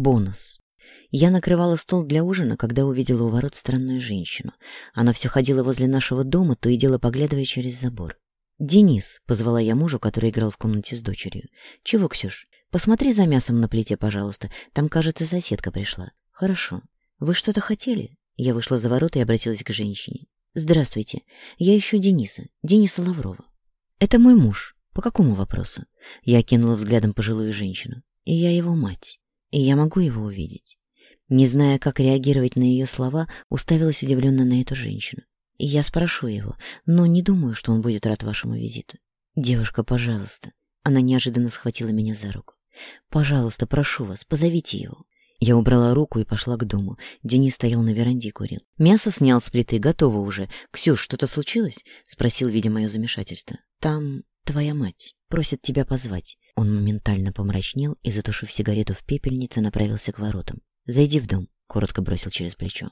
Бонус. Я накрывала стол для ужина, когда увидела у ворот странную женщину. Она все ходила возле нашего дома, то и дело поглядывая через забор. «Денис», — позвала я мужу, который играл в комнате с дочерью. «Чего, Ксюш? Посмотри за мясом на плите, пожалуйста. Там, кажется, соседка пришла». «Хорошо. Вы что-то хотели?» Я вышла за ворота и обратилась к женщине. «Здравствуйте. Я ищу Дениса. Дениса Лаврова». «Это мой муж. По какому вопросу?» Я окинула взглядом пожилую женщину. «И я его мать» и я могу его увидеть. Не зная, как реагировать на ее слова, уставилась удивленно на эту женщину. И я спрошу его, но не думаю, что он будет рад вашему визиту. «Девушка, пожалуйста». Она неожиданно схватила меня за руку. «Пожалуйста, прошу вас, позовите его». Я убрала руку и пошла к дому. Денис стоял на веранде курил. «Мясо снял с плиты, готово уже. Ксюш, что-то случилось?» — спросил, видя мое замешательство. «Там твоя мать просит тебя позвать». Он моментально помрачнел и, затушив сигарету в пепельнице, направился к воротам. «Зайди в дом», — коротко бросил через плечо.